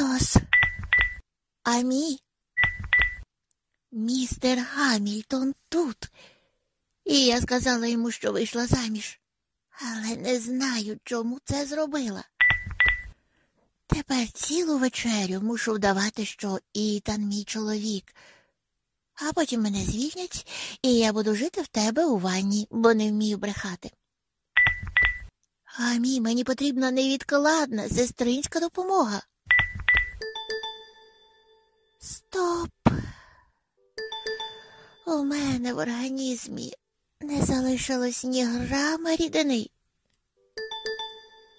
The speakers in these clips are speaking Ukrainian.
Сос. Амі. Містер Гамільтон тут. І я сказала йому, що вийшла заміж. Але не знаю, чому це зробила. Тепер цілу вечерю мушу вдавати, що Ітан мій чоловік. А потім мене звільнять, і я буду жити в тебе у ванні, бо не вмію брехати. Амі, мені потрібна невідкладна сестринська допомога. Стоп. У мене в організмі не залишилось ні грама рідини.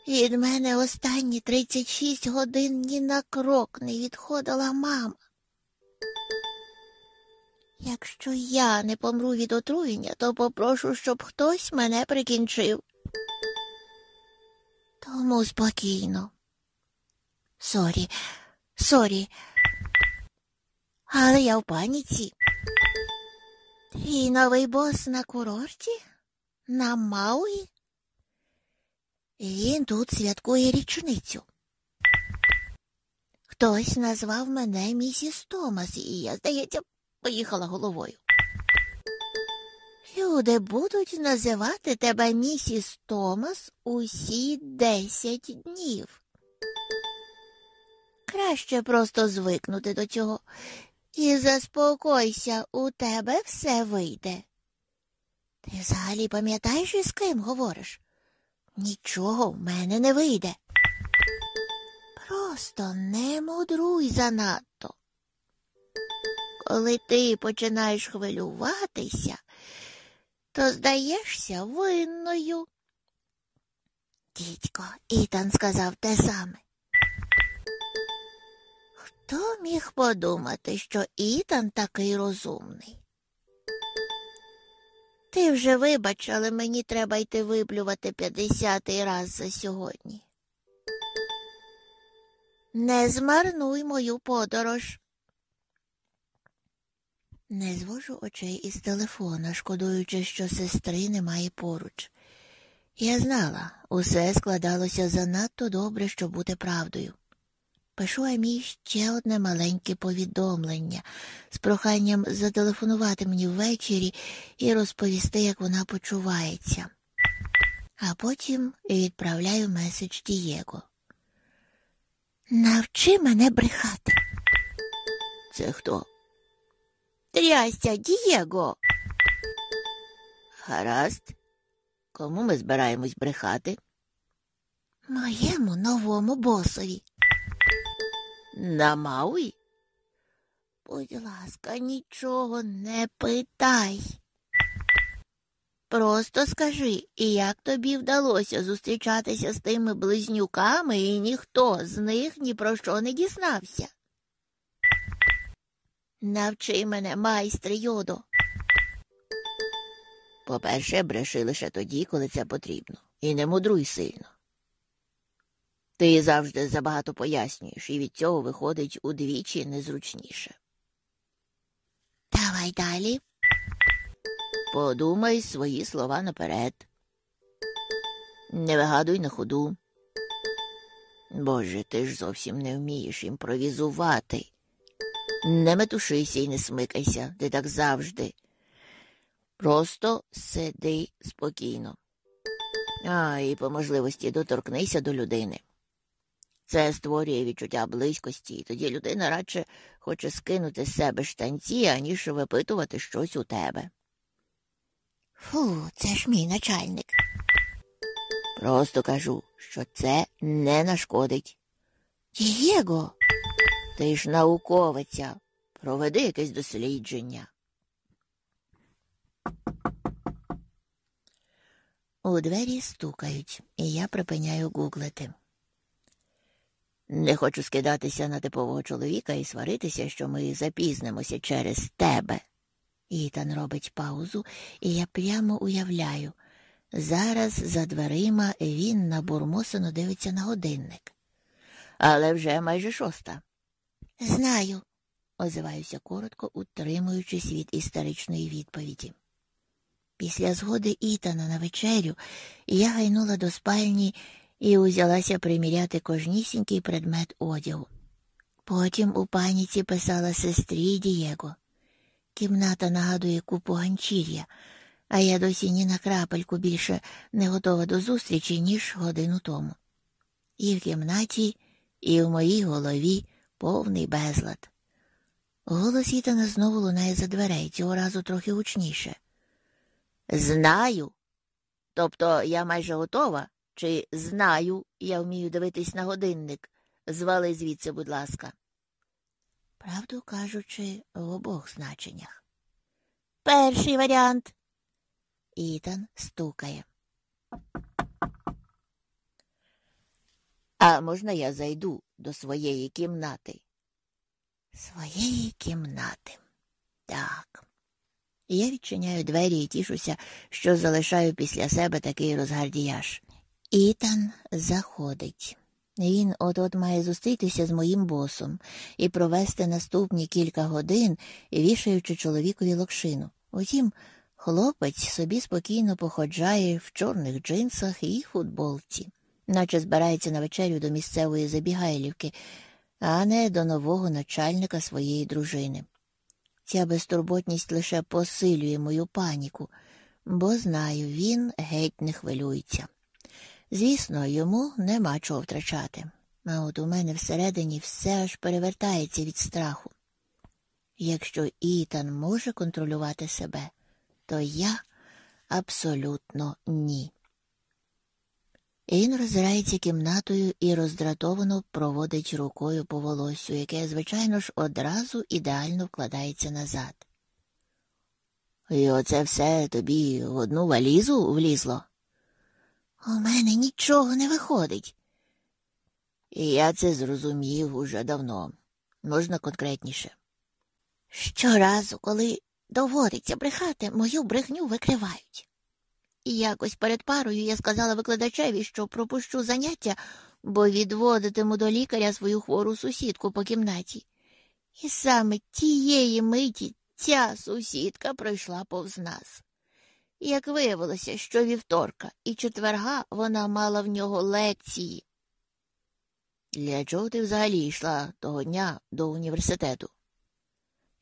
Від мене останні 36 годин ні на крок не відходила мама. Якщо я не помру від отруєння, то попрошу, щоб хтось мене прикінчив. Тому спокійно. Sorry, sorry. Але я в паніці. Твій новий бос на курорті? На Мауї? Він тут святкує річницю. Хтось назвав мене місіс Томас, і я, здається, поїхала головою. Люди будуть називати тебе місіс Томас усі десять днів. Краще просто звикнути до цього. І заспокойся, у тебе все вийде. Ти взагалі пам'ятаєш, із ким говориш? Нічого в мене не вийде. Просто не мудруй занадто. Коли ти починаєш хвилюватися, то здаєшся винною. Дідько, Ітан сказав те саме. Хто міг подумати, що Ітан такий розумний? Ти вже вибач, але мені треба йти виплювати п'ятдесятий раз за сьогодні. Не змарнуй мою подорож. Не звожу очей із телефона, шкодуючи, що сестри немає поруч. Я знала, усе складалося занадто добре, щоб бути правдою. Пишу Амі ще одне маленьке повідомлення з проханням зателефонувати мені ввечері і розповісти, як вона почувається. А потім відправляю меседж Дієго. Навчи мене брехати. Це хто? Трястя, Дієго. Гаразд. Кому ми збираємось брехати? Моєму новому босові. На Мауї? Будь ласка, нічого не питай. Просто скажи, як тобі вдалося зустрічатися з тими близнюками, і ніхто з них ні про що не дізнався. Навчи мене, майстре Йодо. По-перше, бреши лише тоді, коли це потрібно, і не мудруй сильно. Ти завжди забагато пояснюєш, і від цього виходить удвічі незручніше. Давай далі. Подумай свої слова наперед. Не вигадуй на ходу. Боже, ти ж зовсім не вмієш імпровізувати. Не метушися і не смикайся, ти так завжди. Просто сиди спокійно. А, і по можливості доторкнися до людини. Це створює відчуття близькості, і тоді людина радше хоче скинути з себе штанці, аніж випитувати щось у тебе. Фу, це ж мій начальник. Просто кажу, що це не нашкодить. Дієго, ти ж науковиця. Проведи якесь дослідження. У двері стукають, і я припиняю гуглити. Не хочу скидатися на типового чоловіка і сваритися, що ми запізнимося через тебе. Ітан робить паузу, і я прямо уявляю. Зараз за дверима він набурмосено дивиться на годинник. Але вже майже шоста. Знаю, озиваюся коротко, утримуючись від істеричної відповіді. Після згоди Ітана на вечерю я гайнула до спальні і узялася приміряти кожнісінький предмет одягу. Потім у паніці писала сестрі Дієго. Кімната нагадує купу ганчір'я, а я досі ні на крапельку більше не готова до зустрічі, ніж годину тому. І в кімнаті, і в моїй голові повний безлад. Голос Ітана знову лунає за дверей, цього разу трохи гучніше. Знаю. Тобто я майже готова, чи знаю, я вмію дивитись на годинник. Звали звідси, будь ласка. Правду кажучи, в обох значеннях. Перший варіант. Ітан стукає. А можна я зайду до своєї кімнати? Своєї кімнати. Так. Я відчиняю двері і тішуся, що залишаю після себе такий розгардіяж. Ітан заходить. Він от от має зустрітися з моїм босом і провести наступні кілька годин, вішаючи чоловікові локшину. Утім, хлопець собі спокійно походжає в чорних джинсах і футболці, наче збирається на вечерю до місцевої забігайлівки, а не до нового начальника своєї дружини. Ця безтурботність лише посилює мою паніку, бо знаю, він геть не хвилюється. Звісно, йому нема чого втрачати, а от у мене всередині все аж перевертається від страху. Якщо Ітан може контролювати себе, то я абсолютно ні. Він роззирається кімнатою і роздратовано проводить рукою по волосю, яке, звичайно ж, одразу ідеально вкладається назад. І оце все тобі в одну валізу влізло? У мене нічого не виходить. І я це зрозумів уже давно, можна конкретніше. Щоразу, коли доводиться брехати, мою брехню викривають. І якось перед парою я сказала викладачеві, що пропущу заняття, бо відводитиму до лікаря свою хвору сусідку по кімнаті. І саме тієї миті ця сусідка пройшла повз нас. Як виявилося, що вівторка і четверга вона мала в нього лекції. Для чого ти взагалі йшла того дня до університету?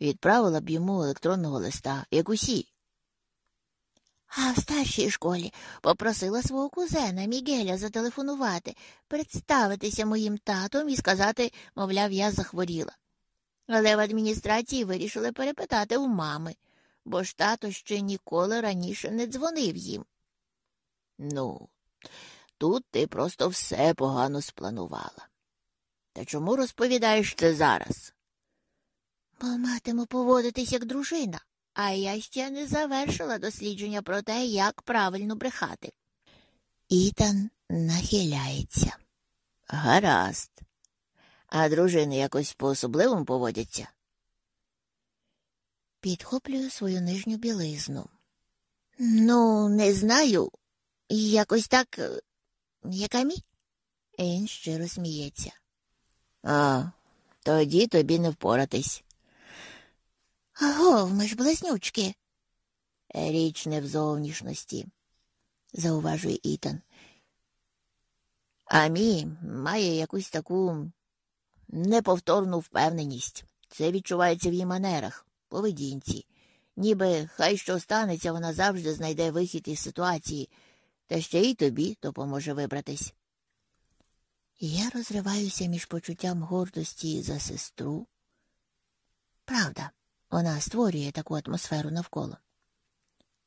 Відправила б йому електронного листа, як усі. А в старшій школі попросила свого кузена Мігеля зателефонувати, представитися моїм татом і сказати, мовляв, я захворіла. Але в адміністрації вирішили перепитати у мами, бо ж тато ще ніколи раніше не дзвонив їм. Ну, тут ти просто все погано спланувала. Та чому розповідаєш це зараз? Бо матиму поводитись як дружина. А я ще не завершила дослідження про те, як правильно брехати. Ітан нахиляється. Гаразд. А дружини якось по особливому поводяться. Підхоплюю свою нижню білизну. Ну, не знаю. Якось так, яка мі? Він щиро сміється. А, тоді тобі не впоратись. Агов, ми ж близнючки. Річ не в зовнішності, зауважує Ітан. Амі має якусь таку неповторну впевненість. Це відчувається в її манерах, поведінці. Ніби хай що станеться, вона завжди знайде вихід із ситуації, та ще й тобі допоможе вибратись. Я розриваюся між почуттям гордості за сестру. Правда, вона створює таку атмосферу навколо.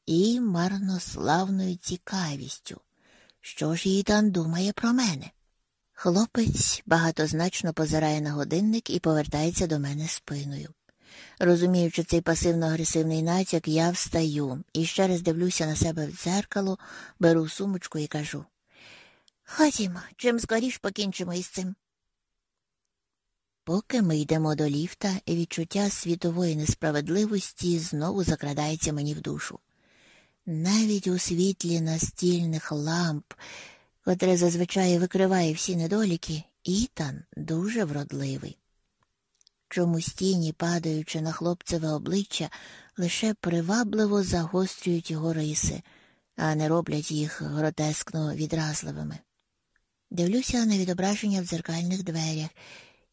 І марнославною цікавістю. Що ж її там думає про мене? Хлопець багатозначно позирає на годинник і повертається до мене спиною. Розуміючи цей пасивно-агресивний натяк, я встаю і ще раз дивлюся на себе в дзеркало, беру сумочку і кажу Ходімо, чим скоріш покінчимо із цим. Поки ми йдемо до ліфта, відчуття світової несправедливості знову закрадається мені в душу. Навіть у світлі настільних ламп, котре зазвичай викриває всі недоліки, Ітан дуже вродливий. Чомусь тіні, падаючи на хлопцеве обличчя, лише привабливо загострюють його риси, а не роблять їх гротескно відразливими. Дивлюся на відображення в дзеркальних дверях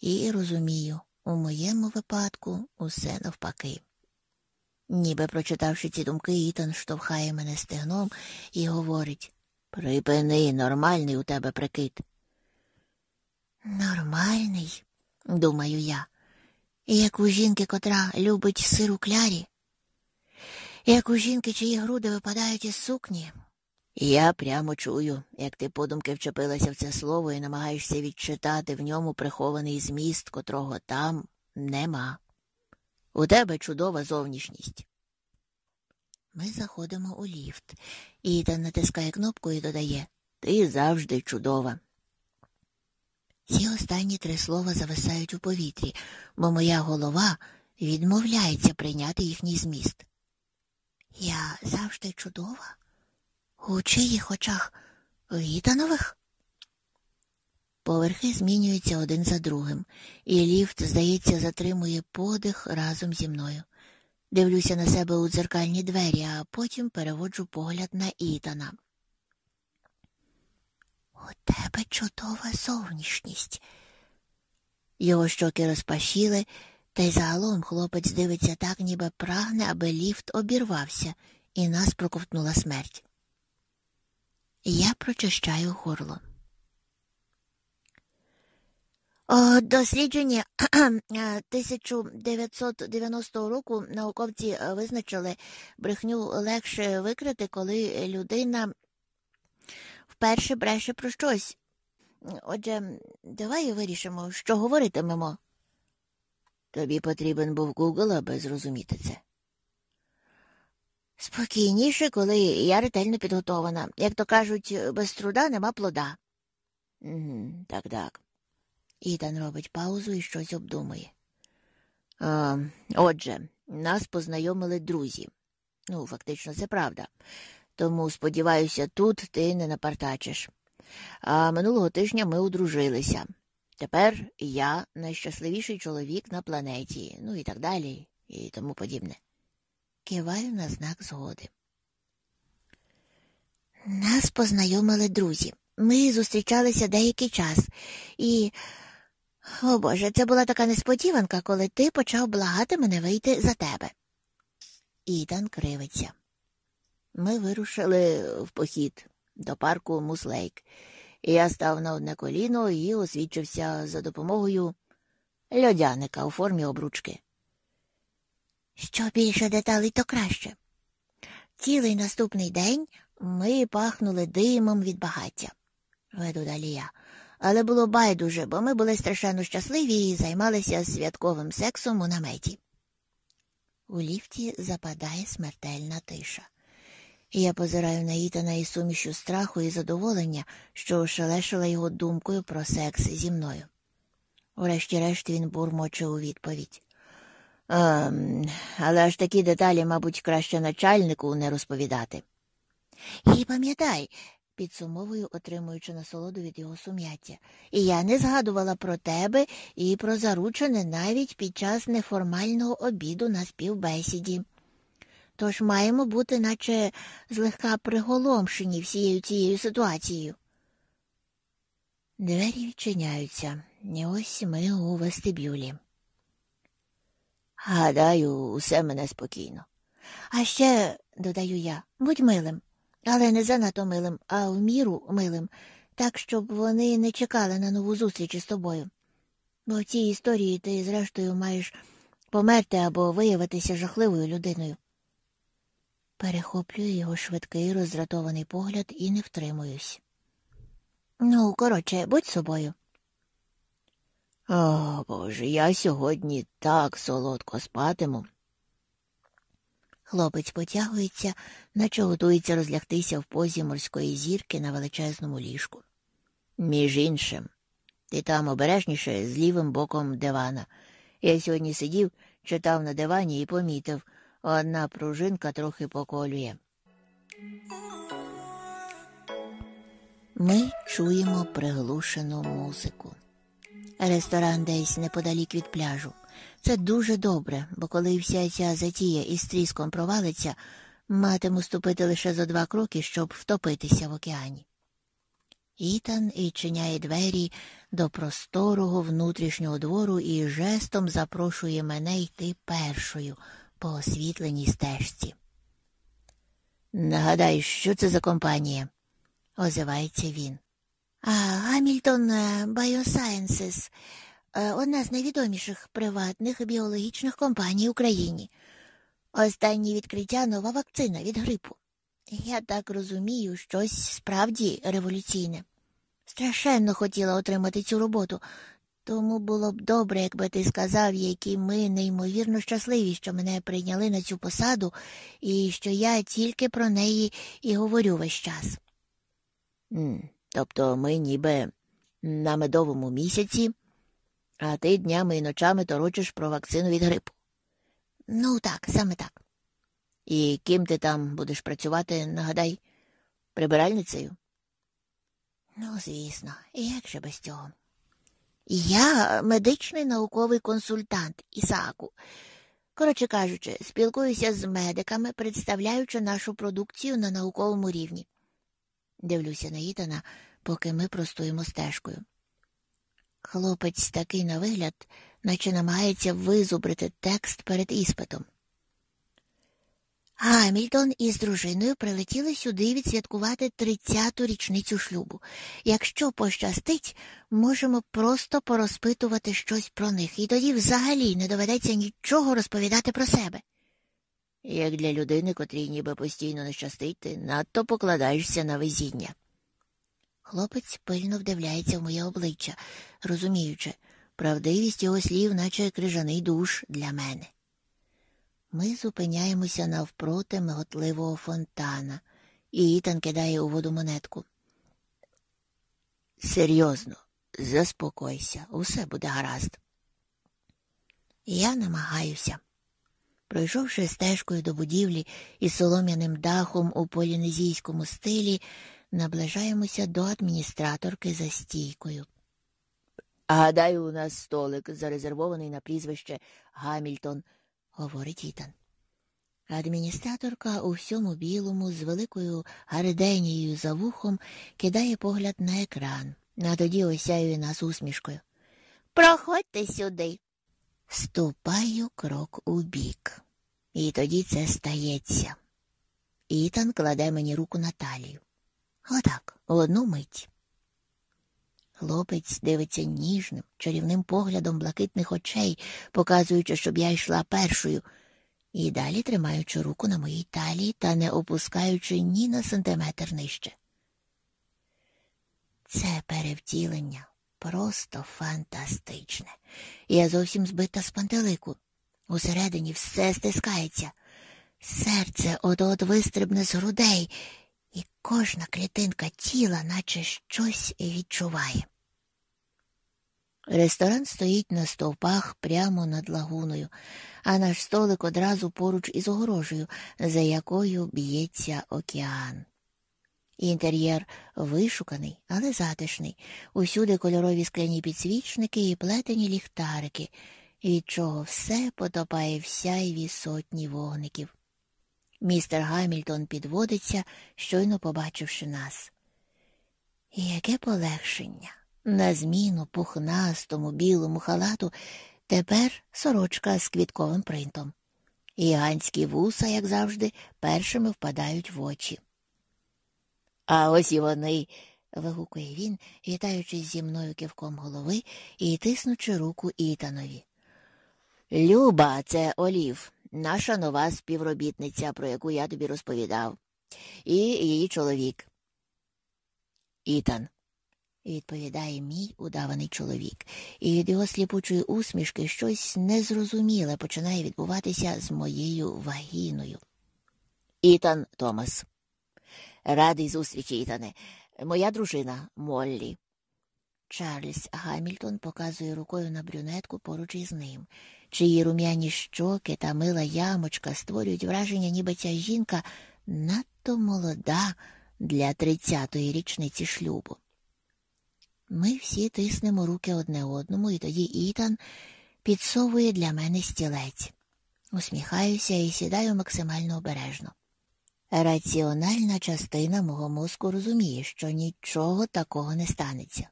І розумію, у моєму випадку усе навпаки. Ніби прочитавши ці думки, Ітан штовхає мене стегном і говорить Припини, нормальний у тебе прикид. Нормальний, думаю я, як у жінки, котра любить сиру клярі, як у жінки, чиї груди випадають із сукні. Я прямо чую, як ти подумки вчепилася в це слово і намагаєшся відчитати в ньому прихований зміст, котрого там нема. У тебе чудова зовнішність. Ми заходимо у ліфт. Ітан натискає кнопку і додає Ти завжди чудова. Ці останні три слова зависають у повітрі, бо моя голова відмовляється прийняти їхній зміст. Я завжди чудова? У чиїх очах Вітанових? Поверхи змінюються один за другим, і ліфт, здається, затримує подих разом зі мною. Дивлюся на себе у дзеркальні двері, а потім переводжу погляд на Ітана. У тебе чудова зовнішність. Його щоки розпашіли, та й загалом хлопець дивиться так, ніби прагне, аби ліфт обірвався, і нас проковтнула смерть. Я прочищаю горло. О, дослідження 1990 року науковці визначили брехню легше викрити, коли людина вперше бреше про щось. Отже, давай вирішимо, що говоритимемо. Тобі потрібен був Google, аби зрозуміти це. Спокійніше, коли я ретельно підготована. Як то кажуть, без труда нема плода. Так, так. Ітан робить паузу і щось обдумує. А, Отже, нас познайомили друзі. Ну, фактично, це правда. Тому, сподіваюся, тут ти не напартачиш. А минулого тижня ми одружилися. Тепер я найщасливіший чоловік на планеті, ну і так далі, і тому подібне. Киваю на знак згоди. Нас познайомили друзі. Ми зустрічалися деякий час, і о Боже, це була така несподіванка, коли ти почав благати мене вийти за тебе. Ітан кривиться. Ми вирушили в похід до парку Муслейк, я став на одне коліно і освідчився за допомогою льодяника у формі обручки. Що більше деталей, то краще. Цілий наступний день ми пахнули димом від багаття. Веду далі я але було байдуже, бо ми були страшенно щасливі і займалися святковим сексом у наметі. У ліфті западає смертельна тиша. Я позираю на Ітана із сумішю страху і задоволення, що ошелешила його думкою про секс зі мною. Урешті-решт він бурмоче у відповідь. «Ем, але аж такі деталі, мабуть, краще начальнику не розповідати. І пам'ятай, підсумовую, отримуючи насолоду від його сум'яття. І я не згадувала про тебе і про заручене навіть під час неформального обіду на співбесіді. Тож маємо бути, наче злегка приголомшені всією цією ситуацією. Двері відчиняються, і ось ми у вестибюлі. Гадаю, усе мене спокійно. А ще, додаю я, будь милим але не занадто милим, а в міру милим, так, щоб вони не чекали на нову зустріч із тобою. Бо в цій історії ти, зрештою, маєш померти або виявитися жахливою людиною. Перехоплюю його швидкий роздратований погляд і не втримуюсь. Ну, коротше, будь собою. О, Боже, я сьогодні так солодко спатиму. Хлопець потягується, наче готується розлягтися в позі морської зірки на величезному ліжку. Між іншим, ти там обережніше з лівим боком дивана. Я сьогодні сидів, читав на дивані і помітив, одна пружинка трохи поколює. Ми чуємо приглушену музику. Ресторан десь неподалік від пляжу. Це дуже добре, бо коли вся ця затія із тріском провалиться, матиму ступити лише за два кроки, щоб втопитися в океані. Ітан відчиняє двері до просторого внутрішнього двору і жестом запрошує мене йти першою по освітленій стежці. Нагадай, що це за компанія? озивається він. Гамільтон Biosciences е, одна з найвідоміших приватних біологічних компаній Україні. Останнє відкриття нова вакцина від грипу. Я так розумію, щось справді революційне. Страшенно хотіла отримати цю роботу, тому було б добре, якби ти сказав, які ми неймовірно щасливі, що мене прийняли на цю посаду, і що я тільки про неї і говорю весь час. Тобто ми ніби на медовому місяці, а ти днями і ночами торочиш про вакцину від грипу. Ну так, саме так. І ким ти там будеш працювати, нагадай, прибиральницею? Ну, звісно, і як же без цього? Я медичний науковий консультант Ісаку. Коротше кажучи, спілкуюся з медиками, представляючи нашу продукцію на науковому рівні. Дивлюся на Ітана, поки ми простуємо стежкою. Хлопець такий на вигляд, наче намагається визубрити текст перед іспитом. Гамільтон із дружиною прилетіли сюди відсвяткувати 30-ту річницю шлюбу. Якщо пощастить, можемо просто порозпитувати щось про них, і тоді взагалі не доведеться нічого розповідати про себе. Як для людини, котрій ніби постійно не щастить, ти надто покладаєшся на везіння. Хлопець пильно вдивляється в моє обличчя, розуміючи, правдивість його слів, наче крижаний душ для мене. Ми зупиняємося навпроти миготливого фонтана, і Ітан кидає у воду монетку. Серйозно, заспокойся, усе буде гаразд. Я намагаюся. Пройшовши стежкою до будівлі із солом'яним дахом у полінезійському стилі, наближаємося до адміністраторки за стійкою. Гадаю, у нас столик зарезервований на прізвище Гамільтон говорить Ітан. Адміністраторка у всьому білому з великою гариденією за вухом кидає погляд на екран, а тоді осяює нас усмішкою. Проходьте сюди. Ступаю крок у бік. І тоді це стається. Ітан кладе мені руку на талію. Отак, одну мить. Хлопець дивиться ніжним, чарівним поглядом блакитних очей, показуючи, щоб я йшла першою, і далі тримаючи руку на моїй талії та не опускаючи ні на сантиметр нижче. Це перевтілення просто фантастичне. Я зовсім збита з пантелику. Усередині все стискається. Серце от от вистрибне з грудей, і кожна клітинка тіла, наче щось відчуває. Ресторан стоїть на стовпах прямо над лагуною, а наш столик одразу поруч із огорожею, за якою б'ється океан. Інтер'єр вишуканий, але затишний, усюди кольорові скляні підсвічники і плетені ліхтарики, від чого все потопає в сяйві сотні вогників. Містер Гамільтон підводиться, щойно побачивши нас. Яке полегшення! На зміну пухнастому білому халату тепер сорочка з квітковим принтом. Гігантські вуса, як завжди, першими впадають в очі. А ось і вони. вигукує він, вітаючись зі мною кивком голови і тиснучи руку Ітанові. Люба, це Олів, наша нова співробітниця, про яку я тобі розповідав, і її чоловік. Ітан, відповідає мій удаваний чоловік, і від його сліпучої усмішки щось незрозуміле починає відбуватися з моєю вагіною. Ітан Томас. Радий зустрічі, Ітане. Моя дружина Моллі. Чарльз Гамільтон показує рукою на брюнетку поруч із ним чиї рум'яні щоки та мила ямочка створюють враження, ніби ця жінка надто молода для тридцятої річниці шлюбу. Ми всі тиснемо руки одне одному, і тоді Ітан підсовує для мене стілець. Усміхаюся і сідаю максимально обережно. Раціональна частина мого мозку розуміє, що нічого такого не станеться.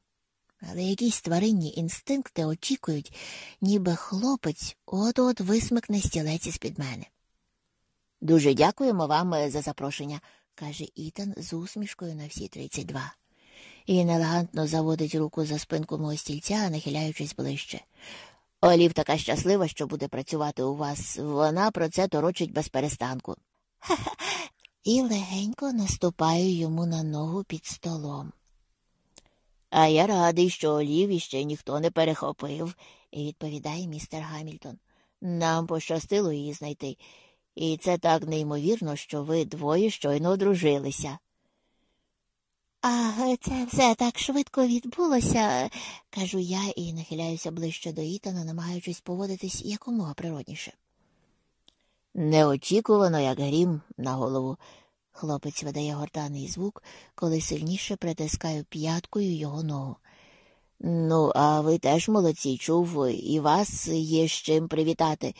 Але якісь тваринні інстинкти очікують, ніби хлопець от-от висмикне стілець із під мене. Дуже дякуємо вам е, за запрошення, каже Ітан з усмішкою на всі 32. І елегантно заводить руку за спинку мого стільця, нахиляючись ближче. Олів така щаслива, що буде працювати у вас. Вона про це торочить без перестанку. І легенько наступаю йому на ногу під столом. А я радий, що Олів іще ніхто не перехопив, відповідає містер Гамільтон. Нам пощастило її знайти, і це так неймовірно, що ви двоє щойно одружилися. А це все так швидко відбулося, кажу я і нахиляюся ближче до Ітана, намагаючись поводитись якомога природніше. Неочікувано, як грім на голову. Хлопець видає гортаний звук, коли сильніше притискаю п'яткою його ногу. Ну, а ви теж молодці, чув, і вас є з чим привітати.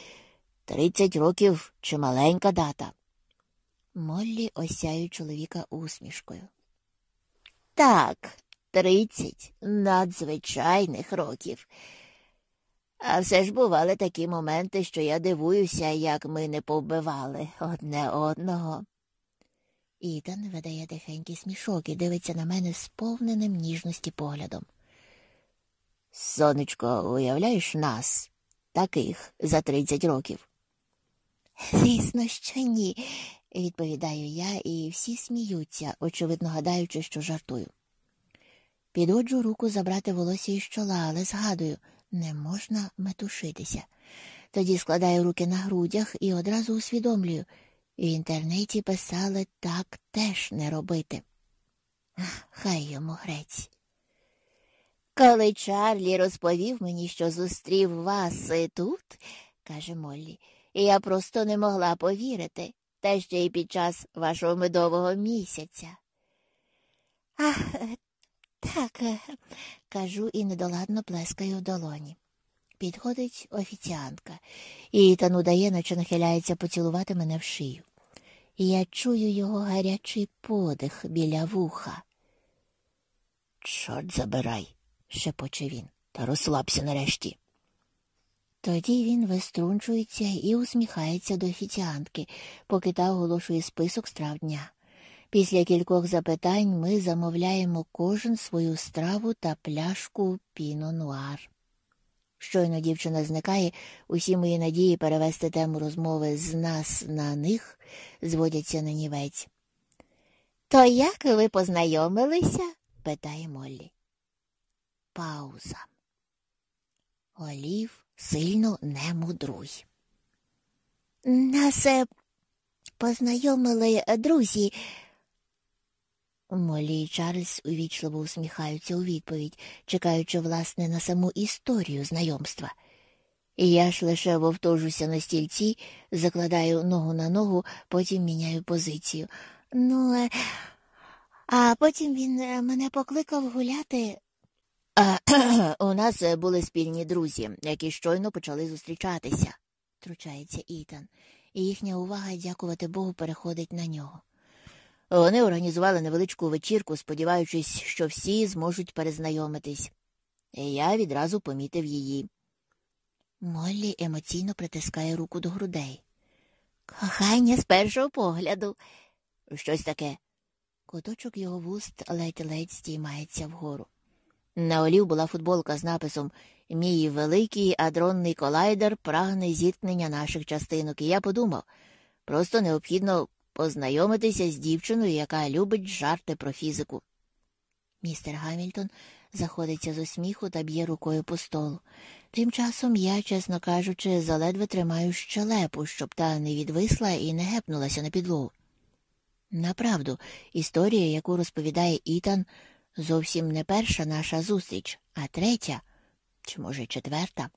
Тридцять років чималенька дата. Моллі осяю чоловіка усмішкою. Так, тридцять надзвичайних років. А все ж бували такі моменти, що я дивуюся, як ми не повбивали одне одного. Ітан видає тихенький смішок і дивиться на мене сповненим ніжності поглядом. Сонечко, уявляєш нас, таких за тридцять років? Звісно, що ні, відповідаю я, і всі сміються, очевидно гадаючи, що жартую. Підводжу руку забрати волосся із чола, але згадую, не можна метушитися. Тоді складаю руки на грудях і одразу усвідомлюю. В інтернеті писали так теж не робити. Хай йому грець. Коли Чарлі розповів мені, що зустрів вас тут, каже Моллі, я просто не могла повірити, та ще й під час вашого медового місяця. Ах, так, кажу і недоладно плескаю в долоні. Підходить офіціантка, і Ітан дає, наче нахиляється поцілувати мене в шию. Я чую його гарячий подих біля вуха. Чорт забирай, шепоче він, та розслабся нарешті. Тоді він виструнчується і усміхається до офіціантки, поки та оголошує список страв дня. Після кількох запитань ми замовляємо кожен свою страву та пляшку піно нуар. Щойно дівчина зникає, усі мої надії перевести тему розмови з нас на них зводяться на нівець. То як ви познайомилися? питає Моллі. Пауза. Олів сильно не мудруй. Нас е, познайомили друзі. Молі і Чарльз увічливо усміхаються у відповідь, чекаючи, власне, на саму історію знайомства. Я ж лише вовтожуся на стільці, закладаю ногу на ногу, потім міняю позицію. Ну, е, а потім він е, мене покликав гуляти. А, У нас були спільні друзі, які щойно почали зустрічатися, втручається Ітан, і їхня увага, дякувати Богу, переходить на нього. Вони організували невеличку вечірку, сподіваючись, що всі зможуть перезнайомитись. І я відразу помітив її. Моллі емоційно притискає руку до грудей. Кохання з першого погляду. Щось таке. Куточок його вуст ледь-ледь стіймається вгору. На олів була футболка з написом Мій великий адронний колайдер прагне зіткнення наших частинок, і я подумав просто необхідно познайомитися з дівчиною, яка любить жарти про фізику. Містер Гамільтон заходиться з усміху та б'є рукою по столу. Тим часом я, чесно кажучи, заледве тримаю щелепу, щоб та не відвисла і не гепнулася на підлогу. Направду, історія, яку розповідає Ітан, зовсім не перша наша зустріч, а третя, чи, може, четверта.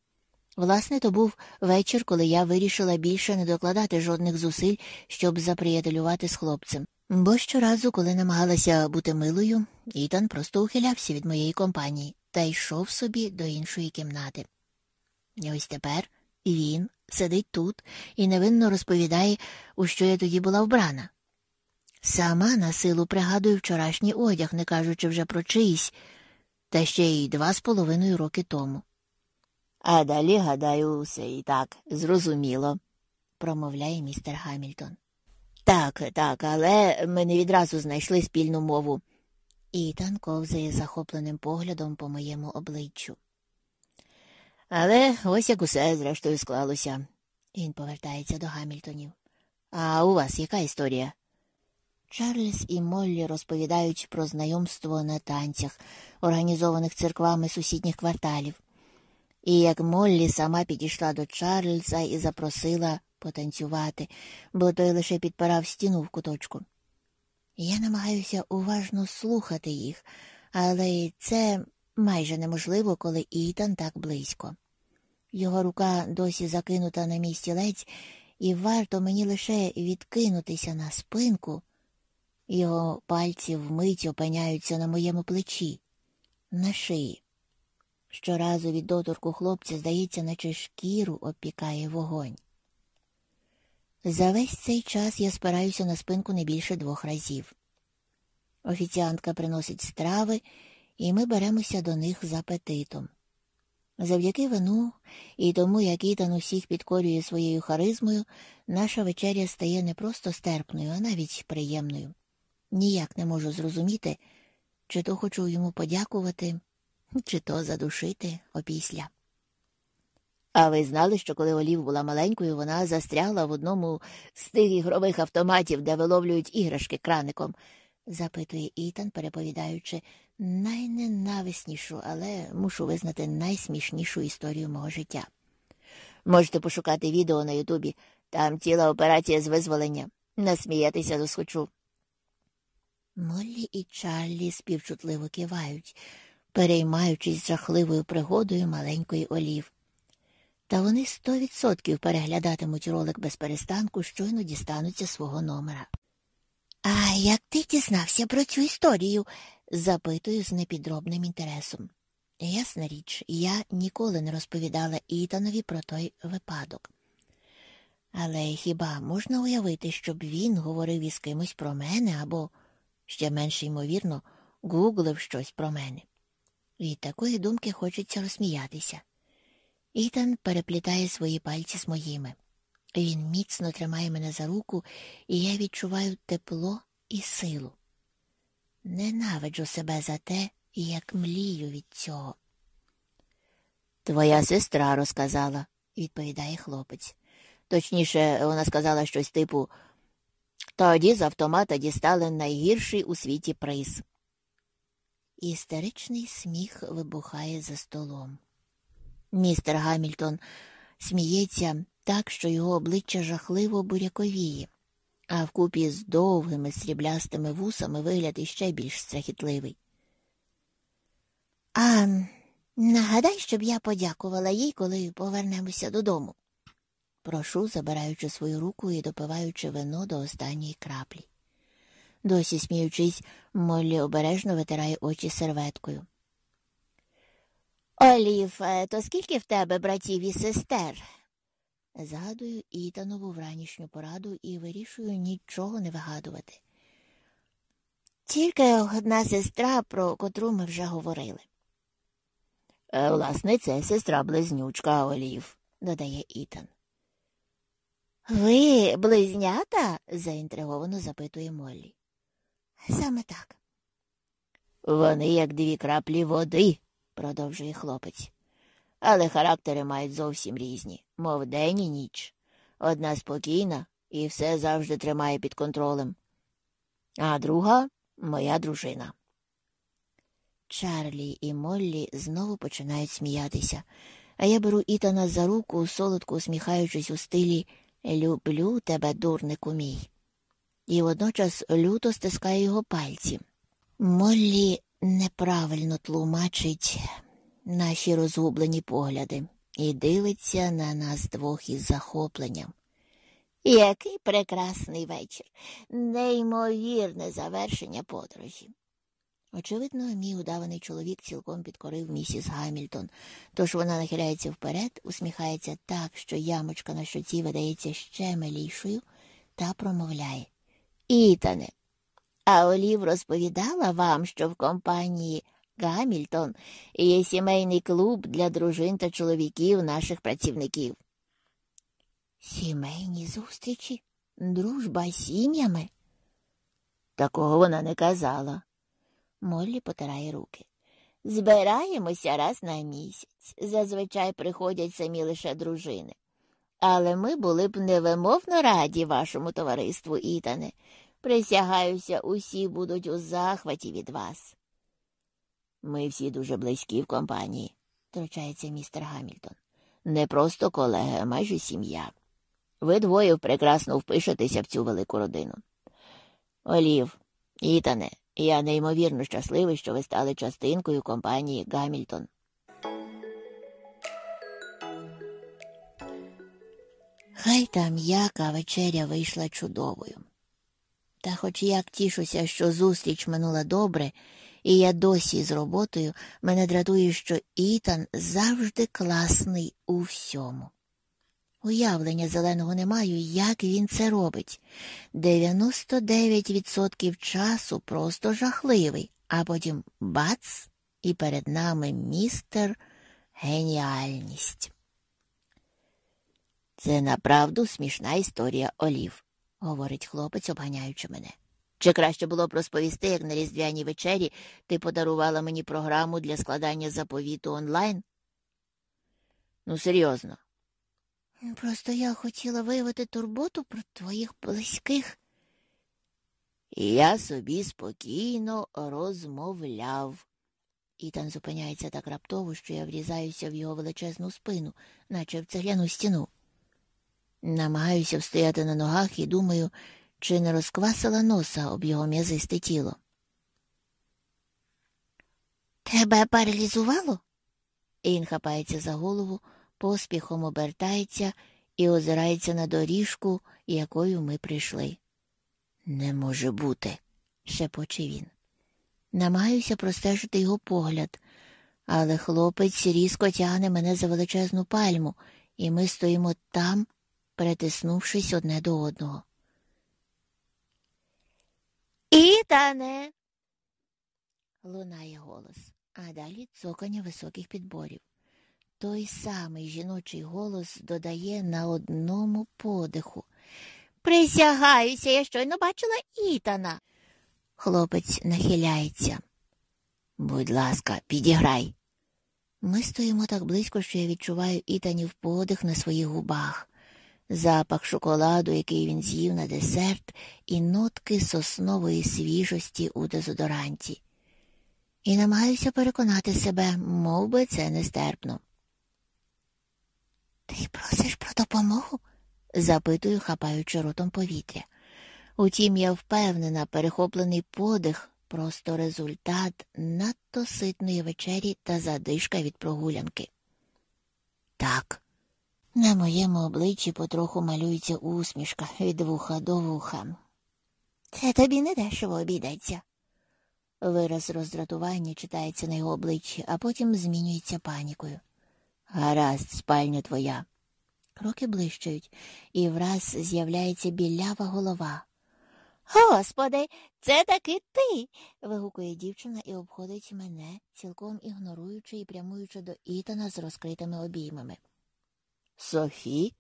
Власне, то був вечір, коли я вирішила більше не докладати жодних зусиль, щоб заприятелювати з хлопцем. Бо щоразу, коли намагалася бути милою, Ітан просто ухилявся від моєї компанії та йшов собі до іншої кімнати. І ось тепер він сидить тут і невинно розповідає, у що я тоді була вбрана. Сама на силу пригадую вчорашній одяг, не кажучи вже про чиїсь, та ще й два з половиною роки тому. А далі, гадаю, все і так зрозуміло, промовляє містер Гамільтон. Так, так, але ми не відразу знайшли спільну мову. Ітан ковзає захопленим поглядом по моєму обличчю. Але ось як усе зрештою склалося. Він повертається до Гамільтонів. А у вас яка історія? Чарльз і Моллі розповідають про знайомство на танцях, організованих церквами сусідніх кварталів, і як Моллі сама підійшла до Чарльза і запросила потанцювати, бо той лише підпирав стіну в куточку. Я намагаюся уважно слухати їх, але це майже неможливо, коли Ітан так близько. Його рука досі закинута на мій стілець, і варто мені лише відкинутися на спинку. Його пальці вмить опиняються на моєму плечі, на шиї. Щоразу від доторку хлопця, здається, наче шкіру опікає вогонь. За весь цей час я спираюся на спинку не більше двох разів. Офіціантка приносить страви, і ми беремося до них з апетитом. Завдяки вину і тому, як Ітан усіх підкорює своєю харизмою, наша вечеря стає не просто стерпною, а навіть приємною. Ніяк не можу зрозуміти, чи то хочу йому подякувати, чи то задушити опісля. А ви знали, що коли Олів була маленькою, вона застрягла в одному з тих ігрових автоматів, де виловлюють іграшки краником? запитує Ітан, переповідаючи найненависнішу, але мушу визнати найсмішнішу історію мого життя. Можете пошукати відео на Ютубі, там ціла операція з визволення. Насміятися досхочу. Моллі і Чарлі співчутливо кивають, переймаючись жахливою пригодою маленької олів. Та вони сто відсотків переглядатимуть ролик без перестанку, щойно дістануться свого номера. А як ти дізнався про цю історію? запитую з непідробним інтересом. Ясна річ, я ніколи не розповідала Ітанові про той випадок. Але хіба можна уявити, щоб він говорив із кимось про мене або, ще менше ймовірно, гуглив щось про мене? Від такої думки хочеться розсміятися. Ітан переплітає свої пальці з моїми. Він міцно тримає мене за руку, і я відчуваю тепло і силу. Ненавиджу себе за те, як млію від цього. Твоя сестра розказала, відповідає хлопець. Точніше, вона сказала щось типу тоді з автомата дістали найгірший у світі приз. Істеричний сміх вибухає за столом. Містер Гамільтон сміється так, що його обличчя жахливо буряковіє, а вкупі з довгими сріблястими вусами вигляд іще більш страхітливий. А нагадай, щоб я подякувала їй, коли повернемося додому. Прошу, забираючи свою руку і допиваючи вино до останньої краплі. Досі сміючись, Моллі обережно витирає очі серветкою. Олів, е, то скільки в тебе братів і сестер? Згадую Ітанову вранішню пораду і вирішую нічого не вигадувати. Тільки одна сестра, про котру ми вже говорили. Е, власне, це сестра близнючка Олів, додає Ітан. Ви близнята? заінтриговано запитує Моллі. Саме так. Вони як дві краплі води, продовжує хлопець. Але характери мають зовсім різні, мов день і ніч. Одна спокійна і все завжди тримає під контролем. А друга моя дружина. Чарлі і Моллі знову починають сміятися, а я беру Ітана за руку, солодко усміхаючись у стилі Люблю тебе, дурнику мій. І водночас люто стискаю його пальці. Моллі неправильно тлумачить наші розгублені погляди і дивиться на нас двох із захопленням. Який прекрасний вечір, неймовірне завершення подорожі. Очевидно, мій удаваний чоловік цілком підкорив місіс Гамільтон, тож вона нахиляється вперед, усміхається так, що ямочка на щоці видається ще милішою, та промовляє Ітане, А Олів розповідала вам, що в компанії Гамільтон є сімейний клуб для дружин та чоловіків наших працівників. Сімейні зустрічі, дружба з сім'ями. Такого вона не казала. Моллі потирає руки. Збираємося раз на місяць. Зазвичай приходять самі лише дружини. Але ми були б невимовно раді вашому товариству, Ітане. Присягаюся, усі будуть у захваті від вас. Ми всі дуже близькі в компанії, втручається містер Гамільтон. Не просто колеги, а майже сім'я. Ви двоє прекрасно впишетеся в цю велику родину. Олів, Ітане, я неймовірно щасливий, що ви стали частинкою компанії Гамільтон. Хай там яка вечеря вийшла чудовою. Та хоч як тішуся, що зустріч минула добре, і я досі з роботою мене дратує, що Ітан завжди класний у всьому. Уявлення зеленого не маю, як він це робить. 99% часу просто жахливий, а потім бац, і перед нами містер геніальність. Це направду смішна історія Олів, говорить хлопець, обганяючи мене. Чи краще було б розповісти, як на різдвяній вечері ти подарувала мені програму для складання заповіту онлайн? Ну, серйозно. Просто я хотіла виявити турботу про твоїх близьких. І я собі спокійно розмовляв. Ітан зупиняється так раптово, що я врізаюся в його величезну спину, наче в цегляну стіну. Намагаюся встояти на ногах і думаю, чи не розквасила носа об його м'язисте тіло. Тебе паралізувало? Він хапається за голову, поспіхом обертається і озирається на доріжку, якою ми прийшли. Не може бути, шепоче він. Намагаюся простежити його погляд, але хлопець різко тягне мене за величезну пальму, і ми стоїмо там, перетиснувшись одне до одного. Ітане. лунає голос, а далі цокання високих підборів. Той самий жіночий голос додає на одному подиху. Присягаюся, я щойно бачила Ітана. Хлопець нахиляється. Будь ласка, підіграй. Ми стоїмо так близько, що я відчуваю Ітанів подих на своїх губах запах шоколаду, який він з'їв на десерт, і нотки соснової свіжості у дезодоранті. І намагаюся переконати себе, мов би це нестерпно. Ти просиш про допомогу? запитую, хапаючи ротом повітря. Утім, я впевнена, перехоплений подих, просто результат надто ситної вечері та задишка від прогулянки. Так, на моєму обличчі потроху малюється усмішка від вуха до вуха. Це тобі не дешево обійдеться. Вираз роздратування читається на його обличчі, а потім змінюється панікою. Гаразд, спальня твоя. Кроки блищають, і враз з'являється білява голова. Господи, це таки ти. вигукує дівчина і обходить мене, цілком ігноруючи і прямуючи до Ітана з розкритими обіймами. Софі?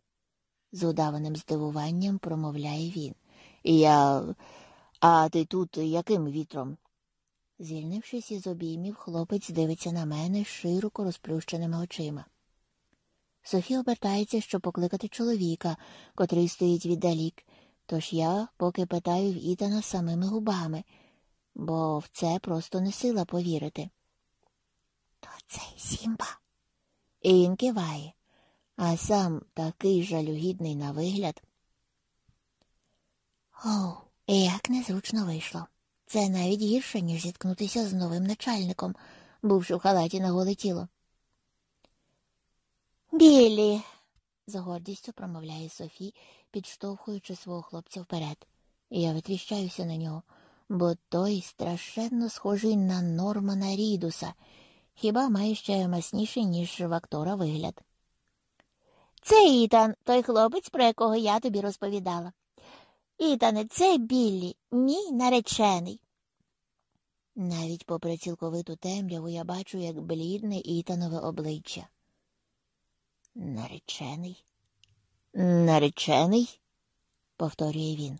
з удаваним здивуванням промовляє він. Я. А ти тут яким вітром? Звільнившись із обіймів, хлопець дивиться на мене широко розплющеними очима. Софі обертається, щоб покликати чоловіка, котрий стоїть віддалік, тож я поки питаю в Ітана самими губами, бо в це просто не сила повірити. То це Сімба. І він киває а сам такий жалюгідний на вигляд. О, як незручно вийшло. Це навіть гірше, ніж зіткнутися з новим начальником, бувши в халаті на голе тіло. Білі, з гордістю промовляє Софі, підштовхуючи свого хлопця вперед. Я витріщаюся на нього, бо той страшенно схожий на Нормана Рідуса, хіба має ще масніший, ніж в актора вигляд. Це Ітан, той хлопець, про якого я тобі розповідала. Ітане, це Біллі, мій наречений. Навіть попри цілковиту темряву я бачу, як блідне Ітанове обличчя. Наречений? Наречений? повторює він.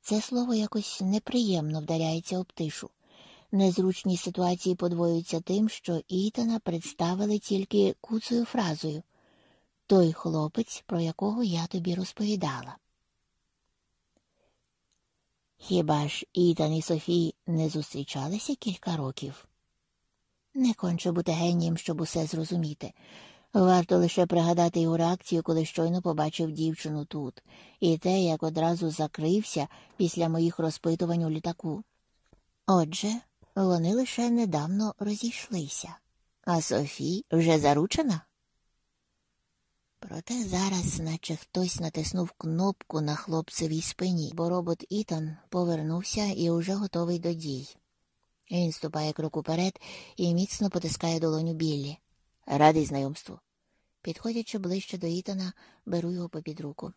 Це слово якось неприємно вдаряється об тишу. Незручні ситуації подвоюються тим, що Ітана представили тільки куцою фразою той хлопець, про якого я тобі розповідала. Хіба ж Ітан і Софій не зустрічалися кілька років? Не конче бути генієм, щоб усе зрозуміти. Варто лише пригадати його реакцію, коли щойно побачив дівчину тут, і те, як одразу закрився після моїх розпитувань у літаку. Отже, вони лише недавно розійшлися, а Софі вже заручена. Проте зараз, наче хтось натиснув кнопку на хлопцевій спині, бо робот Ітан повернувся і уже готовий до дій. Він ступає крок уперед і міцно потискає долоню Біллі. Радий знайомству. Підходячи ближче до Ітана, беру його попід руку.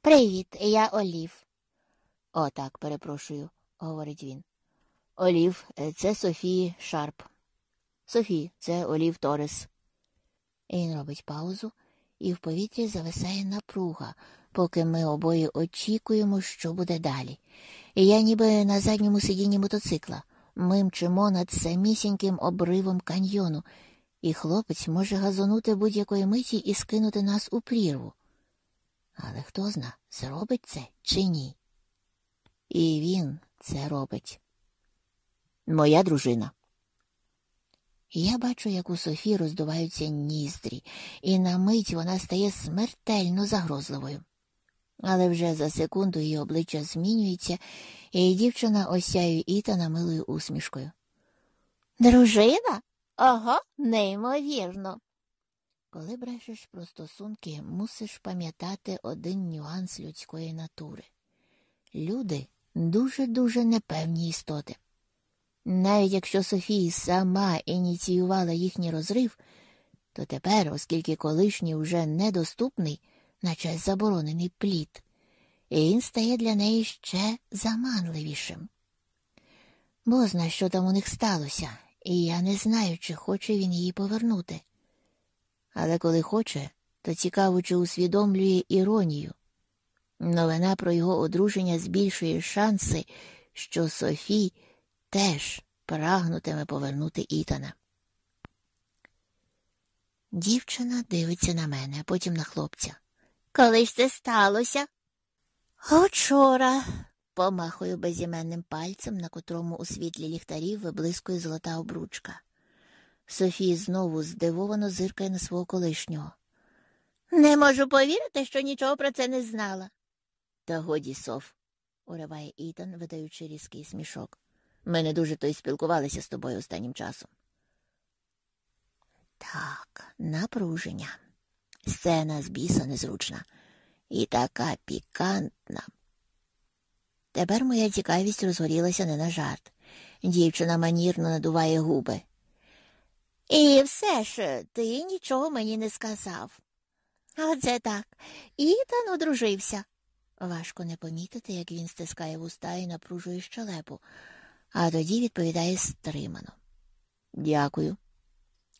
Привіт, я Олів. «О, так, перепрошую, говорить він. Олів, це Софії Шарп. Софі, це Олів Торес. Він робить паузу і в повітрі зависає напруга, поки ми обоє очікуємо, що буде далі. І я ніби на задньому сидінні мотоцикла. Ми мчимо над самісіньким обривом каньйону, і хлопець може газонути будь-якої миті і скинути нас у прірву. Але хто зна, зробить це чи ні? І він це робить. Моя дружина. Я бачу, як у Софі роздуваються ніздрі, і на мить вона стає смертельно загрозливою. Але вже за секунду її обличчя змінюється, і дівчина осяє Ітана милою усмішкою. Дружина? Ага, неймовірно. Коли брешеш про стосунки, мусиш пам'ятати один нюанс людської натури. Люди дуже дуже непевні істоти. Навіть якщо Софія сама ініціювала їхній розрив, то тепер, оскільки колишній уже недоступний, наче заборонений плід, він стає для неї ще заманливішим. Бо зна, що там у них сталося, і я не знаю, чи хоче він її повернути. Але коли хоче, то цікаво, чи усвідомлює іронію. Новина про його одруження збільшує шанси, що Софі теж прагнутиме повернути Ітана. Дівчина дивиться на мене, а потім на хлопця. Коли ж це сталося? Учора, помахую безіменним пальцем, на котрому у світлі ліхтарів виблискує золота обручка. Софія знову здивовано зиркає на свого колишнього. Не можу повірити, що нічого про це не знала. Та годі, Соф, уриває Ітан, видаючи різкий смішок. Ми не дуже то й спілкувалися з тобою останнім часом. Так, напруження. Сцена з біса незручна і така пікантна. Тепер моя цікавість розгорілася не на жарт. Дівчина манірно надуває губи. І все ж ти нічого мені не сказав. Оце так. Ітан одружився. Важко не помітити, як він стискає вуста і напружує щелепу, а тоді відповідає стримано. Дякую.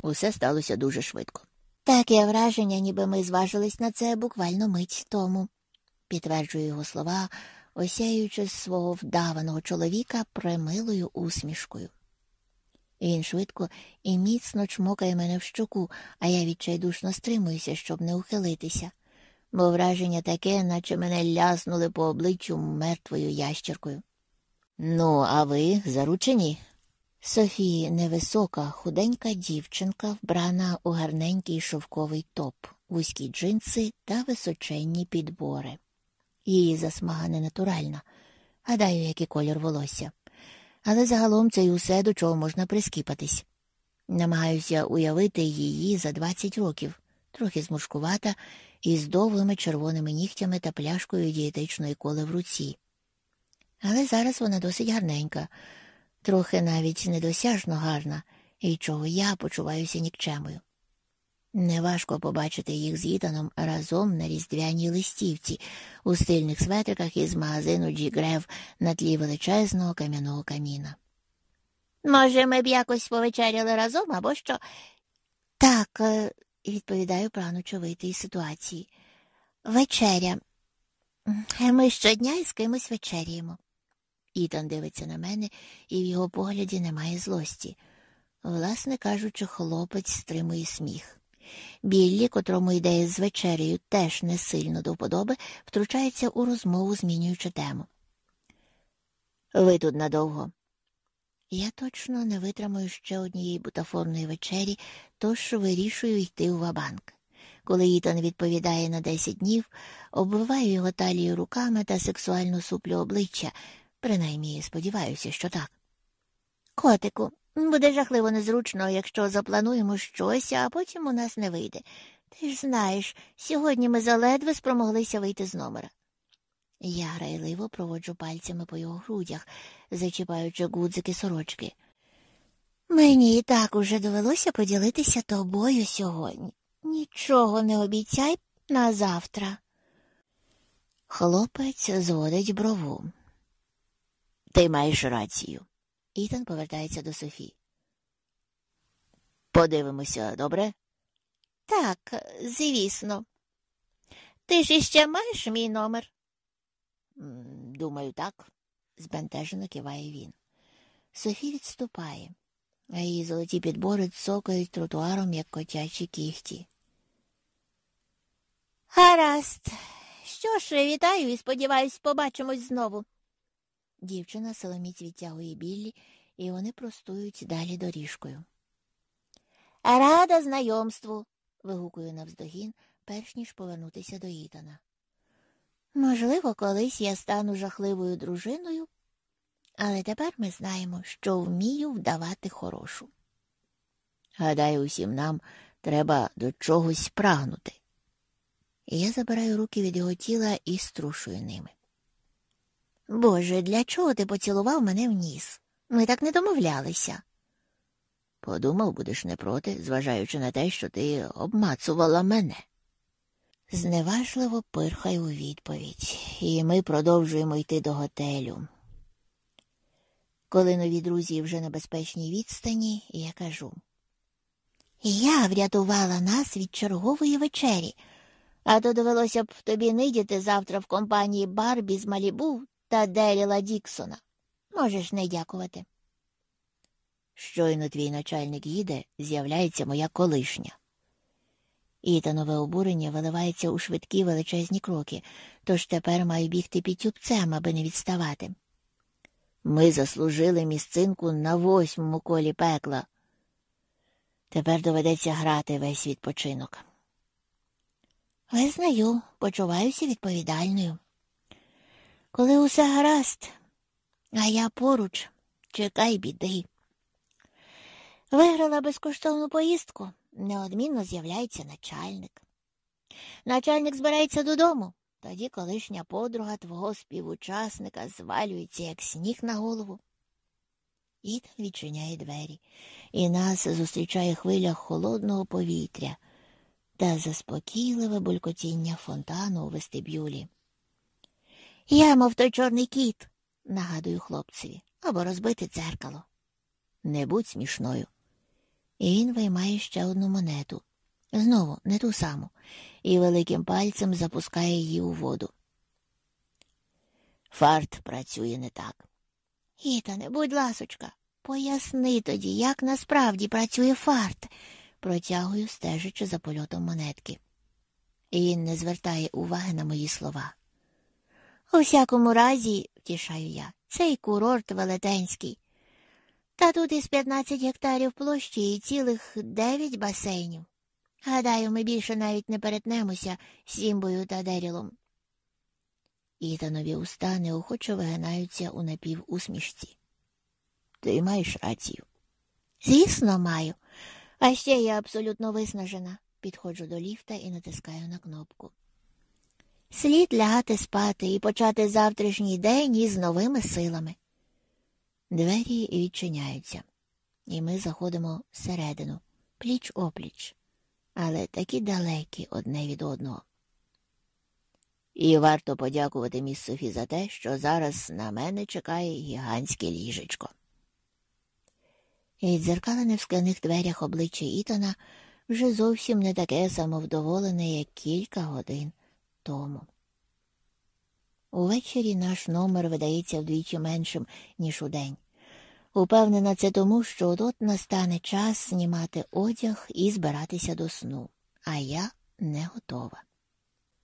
Усе сталося дуже швидко. Таке враження, ніби ми зважились на це буквально мить тому, підтверджує його слова, осяючи свого вдаваного чоловіка примилою усмішкою. Він швидко і міцно чмокає мене в щоку, а я відчайдушно стримуюся, щоб не ухилитися, бо враження таке, наче мене ляснули по обличчю мертвою ящеркою. Ну, а ви заручені? Софії невисока, худенька дівчинка, вбрана у гарненький шовковий топ, вузькі джинси та височенні підбори. Її засмага не натуральна, гадаю, який колір волосся. Але загалом це й усе, до чого можна прискіпатись. Намагаюся уявити її за 20 років, трохи змушкувата, із довгими червоними нігтями та пляшкою дієтичної коли в руці. Але зараз вона досить гарненька, трохи навіть недосяжно гарна, і чого я почуваюся нікчемою. Неважко побачити їх з Ітаном разом на різдвяній листівці у стильних светриках із магазину Джі Грев на тлі величезного кам'яного каміна. Може, ми б якось повечеряли разом або що? Так, е, відповідаю прагнучи вийти із ситуації. Вечеря. Ми щодня із кимось вечеряємо. Ітан дивиться на мене, і в його погляді немає злості. Власне кажучи, хлопець стримує сміх. Біллі, котрому ідея з вечерею теж не сильно до вподоби, втручається у розмову, змінюючи тему. Ви тут надовго. Я точно не витримаю ще однієї бутафорної вечері, тож вирішую йти у вабанк. Коли Ітан відповідає на десять днів, обвиваю його талію руками та сексуально суплю обличчя, принаймні сподіваюся, що так. Котику, буде жахливо незручно, якщо заплануємо щось, а потім у нас не вийде. Ти ж знаєш, сьогодні ми заледве спромоглися вийти з номера. Я грайливо проводжу пальцями по його грудях, зачіпаючи гудзики сорочки. Мені і так уже довелося поділитися тобою сьогодні. Нічого не обіцяй на завтра. Хлопець зводить брову. Ти маєш рацію. Ітан повертається до Софі. Подивимося, добре? Так, звісно. Ти ж іще маєш мій номер? Думаю, так, збентежено киває він. Софі відступає, а її золоті підбори цокають тротуаром, як котячі кіхті. Гаразд. Що ж, вітаю і сподіваюсь, побачимось знову. Дівчина силоміць відтягує біллі, і вони простують далі доріжкою. Рада знайомству. вигукую навздогін, перш ніж повернутися до Ітана. Можливо, колись я стану жахливою дружиною, але тепер ми знаємо, що вмію вдавати хорошу. Гадаю, усім нам треба до чогось прагнути. Я забираю руки від його тіла і струшую ними. Боже, для чого ти поцілував мене в ніс? Ми так не домовлялися. Подумав, будеш не проти, зважаючи на те, що ти обмацувала мене. Зневажливо пирхай у відповідь, і ми продовжуємо йти до готелю. Коли нові друзі вже на безпечній відстані, я кажу Я врятувала нас від чергової вечері, а то довелося б тобі нидіти завтра в компанії Барбі з Малібу та Деріла Діксона. Можеш не дякувати. Щойно твій начальник їде, з'являється моя колишня. Ітанове обурення виливається у швидкі величезні кроки, тож тепер маю бігти підтюбцем, аби не відставати. Ми заслужили місцинку на восьмому колі пекла. Тепер доведеться грати весь відпочинок. Визнаю, почуваюся відповідальною. Коли усе гаразд, а я поруч, чекай біди. Виграла безкоштовну поїздку, неодмінно з'являється начальник. Начальник збирається додому, тоді колишня подруга твого співучасника звалюється, як сніг на голову. Ітан відчиняє двері, і нас зустрічає хвиля холодного повітря та заспокійливе булькотіння фонтану у вестибюлі. Я, мов той чорний кіт, нагадую хлопцеві, або розбите дзеркало. Не будь смішною. І він виймає ще одну монету. Знову не ту саму, і великим пальцем запускає її у воду. Фарт працює не так. Ітане, будь ласочка, поясни тоді, як насправді працює фарт, протягую, стежачи за польотом монетки. І він не звертає уваги на мої слова. У всякому разі, втішаю я, цей курорт велетенський. Та тут із 15 гектарів площі і цілих дев'ять басейнів. Гадаю, ми більше навіть не перетнемося з Сімбою та Дерілом. Ітанові уста неохоче вигинаються у напівусмішці. Ти маєш рацію. Звісно, маю. А ще я абсолютно виснажена. Підходжу до ліфта і натискаю на кнопку. Слід лягати спати і почати завтрашній день із новими силами. Двері відчиняються, і ми заходимо всередину, пліч опліч. але такі далекі одне від одного. І варто подякувати міс Софі за те, що зараз на мене чекає гігантське ліжечко. І дзеркалене в скляних дверях обличчя Ітана вже зовсім не таке самовдоволене, як кілька годин тому. Увечері наш номер видається вдвічі меншим, ніж удень. Упевнена, це тому, що от настане час знімати одяг і збиратися до сну, а я не готова.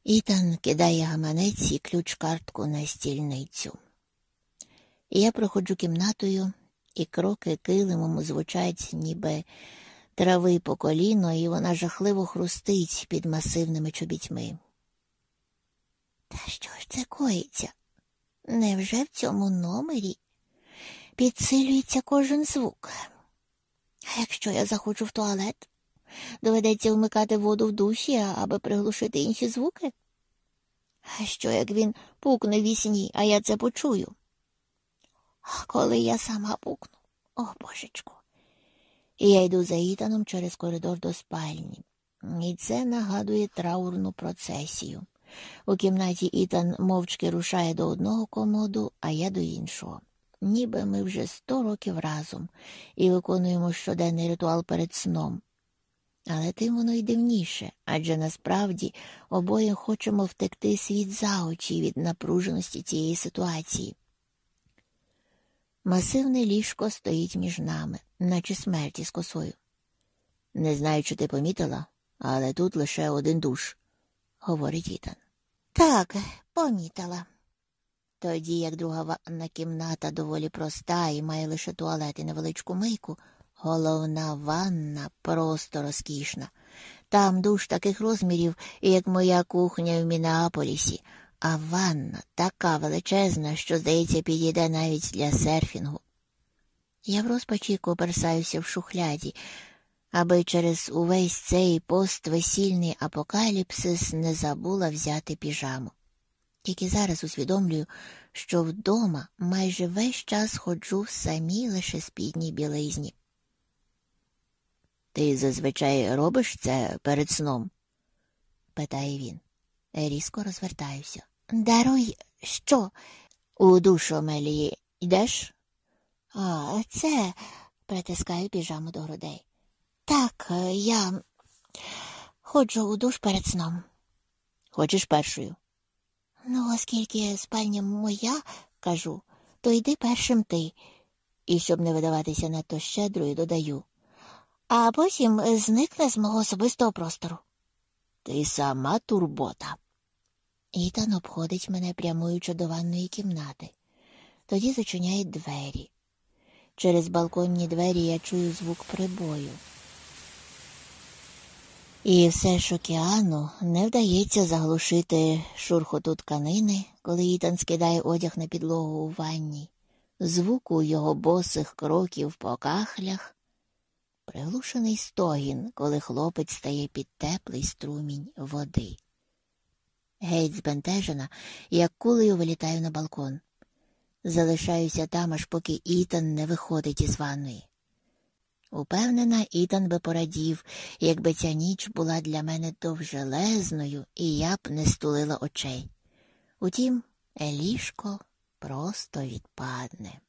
Ітан кидає гаманець і ключ картку на стільницю. Я проходжу кімнатою, і кроки килимом звучать, ніби трави по коліно, і вона жахливо хрустить під масивними чобітьми. Та що ж це коїться? Невже в цьому номері підсилюється кожен звук? А якщо я захочу в туалет, доведеться вмикати воду в душі, аби приглушити інші звуки? А що, як він пукне вісні, а я це почую? А коли я сама пукну, о божечку. І я йду за Ітаном через коридор до спальні, і це нагадує траурну процесію. У кімнаті Ітан мовчки рушає до одного комоду, а я до іншого. Ніби ми вже сто років разом і виконуємо щоденний ритуал перед сном. Але тим воно й дивніше, адже насправді обоє хочемо втекти світ за очі від напруженості цієї ситуації. Масивне ліжко стоїть між нами, наче смерті з косою. Не знаю, чи ти помітила, але тут лише один душ, говорить Ітан. Так, помітила. Тоді як друга ванна кімната доволі проста і має лише туалет і невеличку мийку, головна ванна просто розкішна. Там душ таких розмірів, як моя кухня в Мінеаполісі, а ванна така величезна, що, здається, підійде навіть для серфінгу. Я в розпачі коперсаюся в шухляді, аби через увесь цей поствесільний апокаліпсис не забула взяти піжаму. Тільки зараз усвідомлюю, що вдома майже весь час ходжу в самій лише спідній білизні. Ти зазвичай робиш це перед сном? питає він. Різко розвертаюся. Даруй, що? У душу Амелії йдеш? А, це, притискаю піжаму до грудей. Так, я ходжу у душ перед сном. Хочеш першою? Ну, оскільки спальня моя, кажу, то йди першим ти. І щоб не видаватися надто щедрою, додаю. А потім зникне з мого особистого простору. Ти сама турбота. Ітан обходить мене прямуючи до ванної кімнати. Тоді зачиняє двері. Через балконні двері я чую звук прибою. І все ж океану не вдається заглушити шурхоту тканини, коли Ітан скидає одяг на підлогу у ванні, звуку його босих кроків по кахлях, приглушений стогін, коли хлопець стає під теплий струмінь води. Геть збентежена, як кулею вилітаю на балкон. Залишаюся там, аж поки Ітан не виходить із ванної. Упевнена, Ітан би порадів, якби ця ніч була для мене довжелезною, і я б не стулила очей. Утім, Елішко просто відпадне.